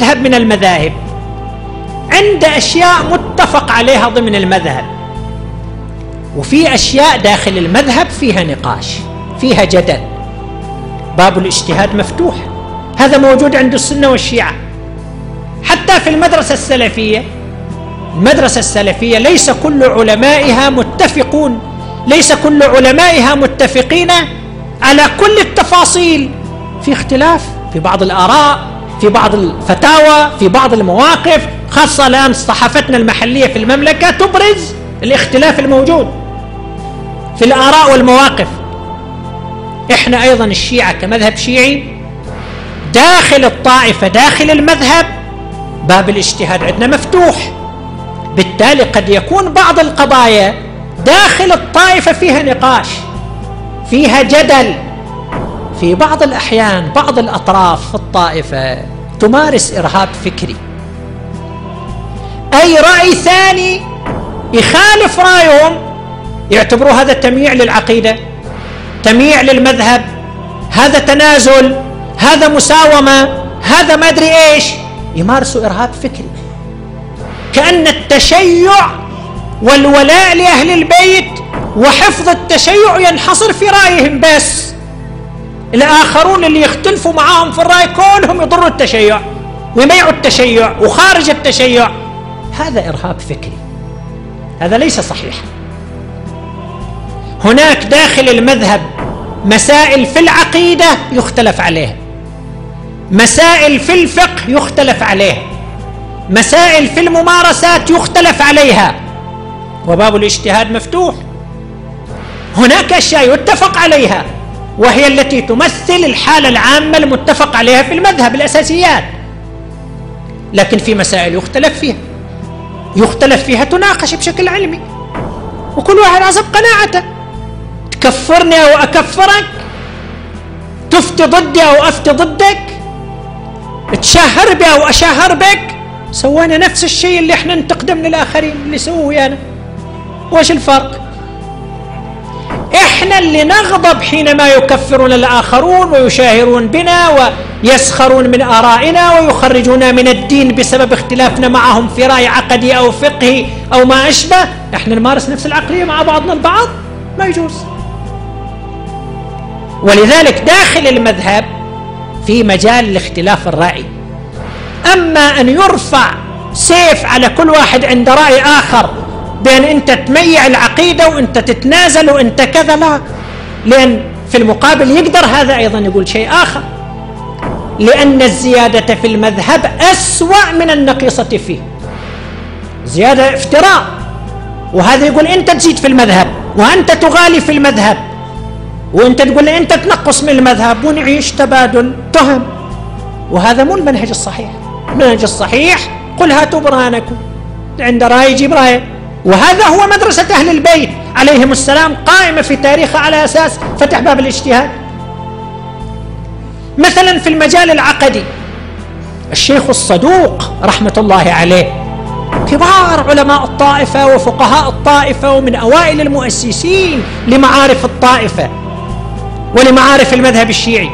مذهب من المذاهب. عند أشياء متفق عليها ضمن المذهب. وفي أشياء داخل المذهب فيها نقاش فيها جدل. باب الاجتهاد مفتوح. هذا موجود عند السنة والشيعة. حتى في المدرسة السلفية. المدرسة السلفية ليس كل علمائها متفقون. ليس كل علمائها متفقين على كل التفاصيل. في اختلاف في بعض الآراء. في بعض الفتاوى في بعض المواقف خاصة الآن صحافتنا المحلية في المملكة تبرز الاختلاف الموجود في الآراء والمواقف. إحنا أيضا الشيعة كمذهب شيعي داخل الطائفة داخل المذهب باب الاجتهاد عندنا مفتوح. بالتالي قد يكون بعض القضايا داخل الطائفة فيها نقاش فيها جدل في بعض الأحيان بعض الأطراف في الطائفة تمارس إرهاب فكري. أي رأي ثاني يخالف رأيهم يعتبروا هذا تمييع للعقيدة تمييع للمذهب هذا تنازل هذا مساومة هذا ما أدري إيش يمارسوا إرهاب فكري. كأن التشيع والولاء لأهل البيت وحفظ التشيع ينحصر في رأيهم بس. الآخرون اللي يختلفوا معاهم في الرأي كلهم يضروا التشيع ويميعوا التشيع وخارج التشيع. هذا إرهاب فكري. هذا ليس صحيح. هناك داخل المذهب مسائل في العقيدة يختلف عليها. مسائل في الفقه يختلف عليها. مسائل في الممارسات يختلف عليها. وباب الاجتهاد مفتوح. هناك أشياء يتفق عليها. وهي التي تمثل الحالة العامة المتفق عليها في المذهب الأساسيات. لكن في مسائل يختلف فيها. يختلف فيها تناقش بشكل علمي. وكل واحد حسب قناعته. تكفرني أو أكفرك. تفتي ضدي أو أفتي ضدك. تشهر بي أو أشهر بك. سوينا نفس الشيء اللي إحنا ننتقده من الاخرين اللي سووه ويانا وش الفرق؟ إحنا اللي نغضب حينما يكفرون الآخرون ويشاهرون بنا ويسخرون من آرائنا ويخرجونا من الدين بسبب اختلافنا معهم في رأي عقدي أو فقهي أو ما أشبه. إحنا نمارس نفس العقلية مع بعضنا البعض. ما يجوز. ولذلك داخل المذهب في مجال لاختلاف الرأي. أما أن يرفع سيف على كل واحد عند رأي آخر بان انت تميع العقيدة وانت تتنازل وانت كذا لا لأن في المقابل يقدر هذا أيضا يقول شيء آخر. لأن الزيادة في المذهب أسوأ من النقيصة فيه. زيادة افتراء. وهذا يقول انت تزيد في المذهب وأنت تغالي في المذهب. وانت تقول انت تنقص من المذهب ونعيش تبادل تهم. وهذا مو المنهج الصحيح. المنهج الصحيح قل هاتوا برهانكم. عند رأي يجيب رايه وهذا هو مدرسة أهل البيت. عليهم السلام قائمة في تاريخها على أساس فتح باب الاجتهاد. مثلا في المجال العقدي الشيخ الصدوق رحمة الله عليه كبار علماء الطائفة وفقهاء الطائفة ومن أوائل المؤسسين لمعارف الطائفة ولمعارف المذهب الشيعي.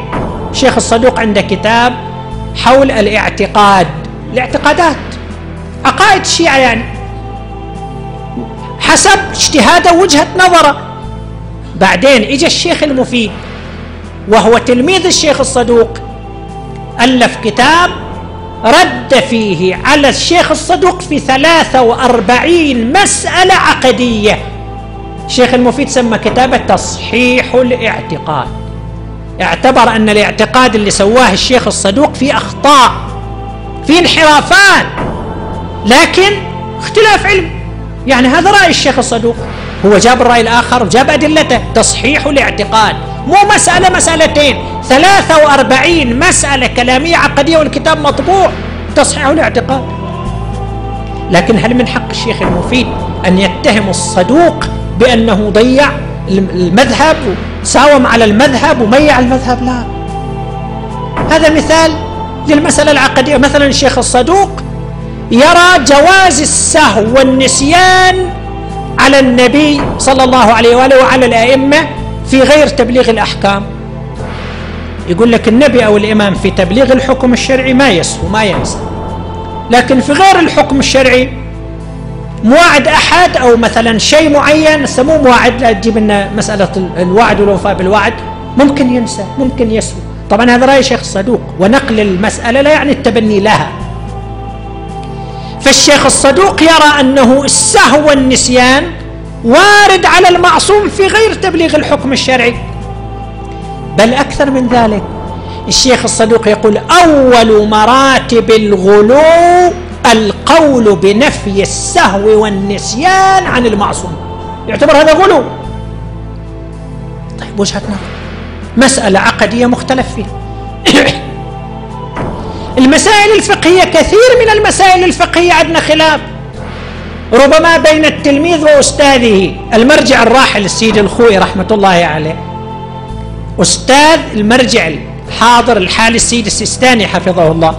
الشيخ الصدوق عنده كتاب حول الاعتقاد الاعتقادات. عقائد الشيعة يعني حسب اجتهاده وجهة نظره. بعدين اجى الشيخ المفيد وهو تلميذ الشيخ الصدوق ألف كتاب رد فيه على الشيخ الصدوق في ثلاثة وأربعين مسألة عقدية. الشيخ المفيد سمى كتابه تصحيح الاعتقاد. اعتبر أن الاعتقاد اللي سواه الشيخ الصدوق فيه أخطاء فيه انحرافات لكن اختلاف علم. يعني هذا رأي الشيخ الصدوق. هو جاب الرأي الآخر وجاب أدلته تصحيح الاعتقاد. مو مسألة مسألتين ثلاثة وأربعين مسألة كلامية عقدية والكتاب مطبوع تصحيح الاعتقاد. لكن هل من حق الشيخ المفيد أن يتهم الصدوق بأنه ضيع المذهب ساوم على المذهب وميع المذهب؟ لا. هذا مثال للمسألة العقدية. مثلا الشيخ الصدوق يرى جواز السهو والنسيان على النبي صلى الله عليه وآله وعلى الأئمة في غير تبليغ الأحكام. يقول لك النبي أو الإمام في تبليغ الحكم الشرعي ما يسهو ما ينسى. لكن في غير الحكم الشرعي مواعد أحد أو مثلا شيء معين سموه مواعد لا تجيب لنا مسألة الوعد والوفاء بالوعد ممكن ينسى ممكن يسوي طبعا هذا رأي شيخ الصدوق ونقل المسألة لا يعني التبني لها. فالشيخ الصدوق يرى أنه السهو والنسيان وارد على المعصوم في غير تبليغ الحكم الشرعي. بل أكثر من ذلك الشيخ الصدوق يقول أول مراتب الغلو القول بنفي السهو والنسيان عن المعصوم. يعتبر هذا غلو. طيب وجهة نظر مسألة عقدية مختلف فيها. المسائل الفقهية كثير من المسائل الفقهية عندنا خلاف. ربما بين التلميذ وأستاذه المرجع الراحل السيد الخوي رحمة الله عليه. أستاذ المرجع الحاضر الحالي السيد السيستاني حفظه الله.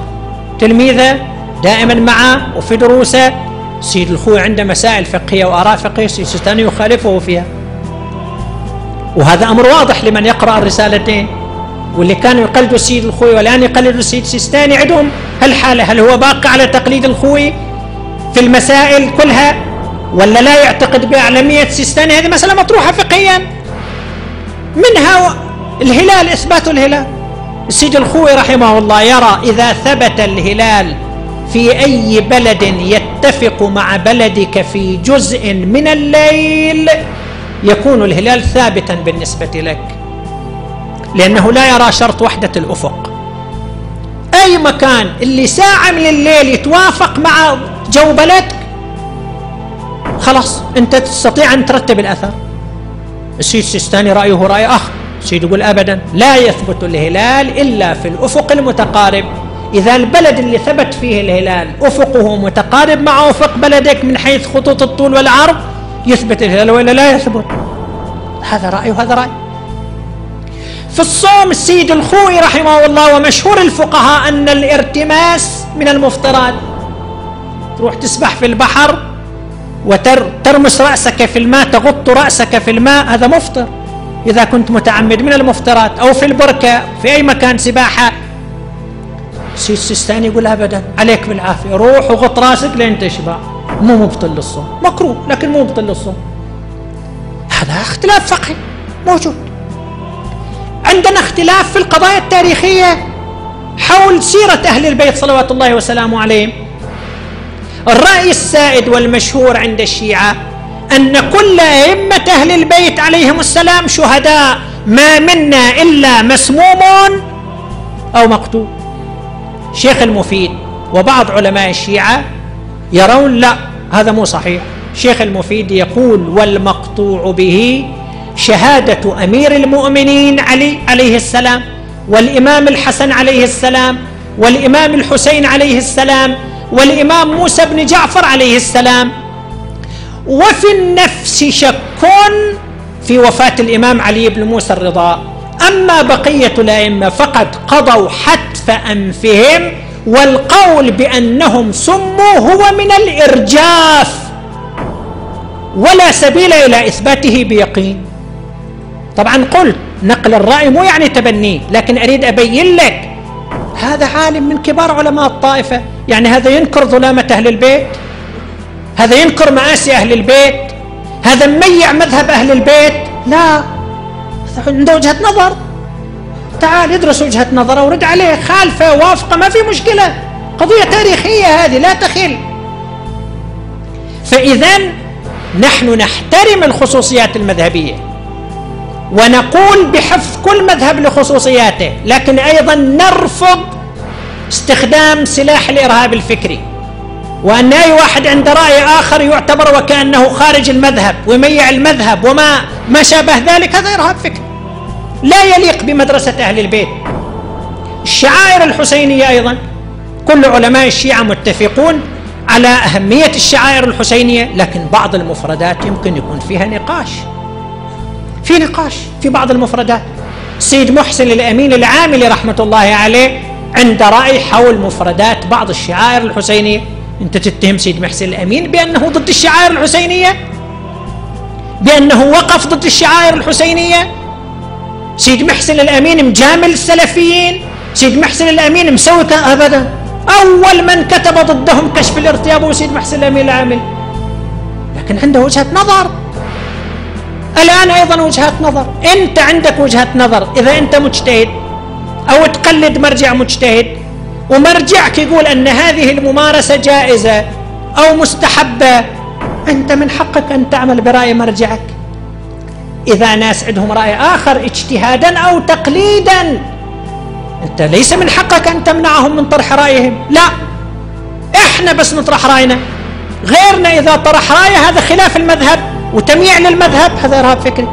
تلميذه دائما معه وفي دروسه. السيد الخوي عنده مسائل فقهية وآراء فقهية السيستاني يخالفه فيها. وهذا أمر واضح لمن يقرأ الرسالتين. واللي كانوا يقلدوا السيد الخوي والآن يقلدوا السيد السيستاني عندهم. هالحالة هل هو باقي على تقليد الخوي في المسائل كلها؟ ولا لا يعتقد بأعلمية السيستاني هذه مسألة مطروحة فقهيا. منها الهلال إثبات الهلال. السيد الخوي رحمه الله يرى إذا ثبت الهلال في أي بلد يتفق مع بلدك في جزء من الليل يكون الهلال ثابتا بالنسبة لك. لأنه لا يرى شرط وحدة الأفق. أي مكان اللي ساعة من الليل يتوافق مع جو بلدك خلاص أنت تستطيع أن ترتب الأثر. السيد السيستاني رأيه رأي آخر السيد يقول أبدا لا يثبت الهلال إلا في الأفق المتقارب. إذا البلد اللي ثبت فيه الهلال أفقه متقارب مع أفق بلدك من حيث خطوط الطول والعرض يثبت الهلال ولا لا يثبت. هذا رأي وهذا رأي. في الصوم السيد الخوي رحمه الله ومشهور الفقهاء أن الارتماس من المفطرات. تروح تسبح في البحر وترمس رأسك في الماء تغط رأسك في الماء هذا مفطر. إذا كنت متعمد من المفطرات أو في البركة في أي مكان سباحة. السيد السيستاني يقول أبدا عليك بالعافية. روح وغط رأسك لين تشبع. مو مبطل للصوم. مكروه لكن مو مبطل للصوم. هذا اختلاف فقهي موجود. عندنا اختلاف في القضايا التاريخية حول سيرة أهل البيت صلوات الله وسلامه عليهم. الرأي السائد والمشهور عند الشيعة أن كل أئمة أهل البيت عليهم السلام شهداء ما منا إلا مسموم أو مقتول. شيخ المفيد وبعض علماء الشيعة يرون لا هذا مو صحيح. شيخ المفيد يقول والمقطوع به شهادة أمير المؤمنين علي عليه السلام والإمام الحسن عليه السلام والإمام الحسين عليه السلام والإمام موسى بن جعفر عليه السلام. وفي النفس شك في وفاة الإمام علي بن موسى الرضا؟ أما بقية الأئمة فقد قضوا حتف أنفهم والقول بأنهم سموا هو من الإرجاف ولا سبيل إلى إثباته بيقين. طبعا قلت نقل الرأي مو يعني تبنيه لكن أريد أبين لك هذا عالم من كبار علماء الطائفة. يعني هذا ينكر ظلامة أهل البيت هذا ينكر مآسي أهل البيت هذا مميع مذهب أهل البيت. لا عنده وجهة نظر. تعال ادرس وجهة نظره ورد عليه خالفة وافقة ما في مشكلة. قضية تاريخية هذه لا تخل. فإذا نحن نحترم الخصوصيات المذهبية. ونقول بحفظ كل مذهب لخصوصياته لكن أيضا نرفض استخدام سلاح الإرهاب الفكري. وأن أي واحد عنده رأي آخر يعتبر وكأنه خارج المذهب ويميع المذهب وما ما شابه ذلك هذا إرهاب فكري. لا يليق بمدرسة أهل البيت. الشعائر الحسينية أيضا كل علماء الشيعة متفقون على أهمية الشعائر الحسينية لكن بعض المفردات يمكن يكون فيها نقاش. نقاش في بعض المفردات. السيد محسن الأمين العاملي رحمة الله عليه عند رأي حول مفردات بعض الشعائر الحسينية. أنت تتهم سيد محسن الأمين بأنه ضد الشعائر الحسينية؟ بأنه وقف ضد الشعائر الحسينية؟ سيد محسن الأمين مجامل السلفيين؟ سيد محسن الأمين مسوي أبدا؟ أول من كتب ضدهم كشف الارتياب هو سيد محسن الأمين العامل. لكن عنده وجهة نظر. الآن أيضا وجهة نظر. أنت عندك وجهة نظر. إذا أنت مجتهد أو تقلد مرجع مجتهد ومرجعك يقول أن هذه الممارسة جائزة أو مستحبة أنت من حقك أن تعمل برأي مرجعك. إذا ناس عندهم رأي آخر اجتهادا أو تقليدا أنت ليس من حقك أن تمنعهم من طرح رأيهم. لا إحنا بس نطرح رأينا. غيرنا إذا طرح رأيه هذا خلاف المذهب. وتمييع للمذهب هذا إرهاب فكري.